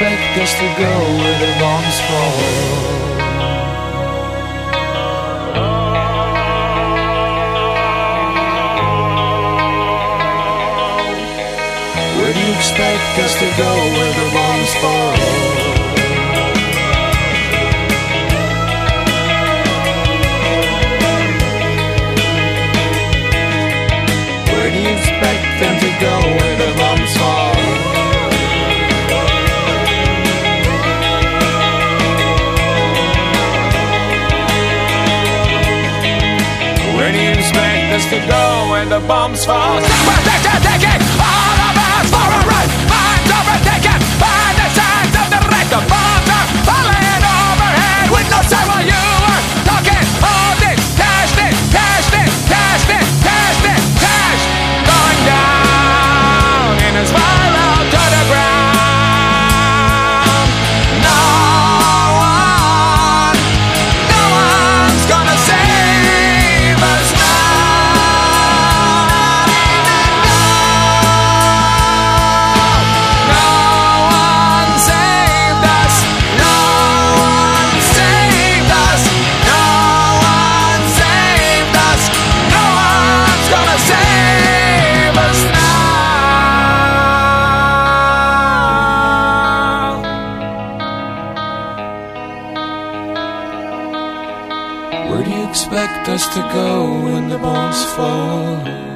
expect us to go where the bombs fall. Where do you expect us to go where the bombs fall? Iranian snack that's to go when the bombs fall. expect us to go when the bombs fall.